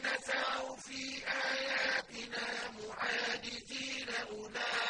الَّذِينَ سَعَوْا فِي آيَاتِنَا مُعَاجِزِينَ أُولَٰئِكَ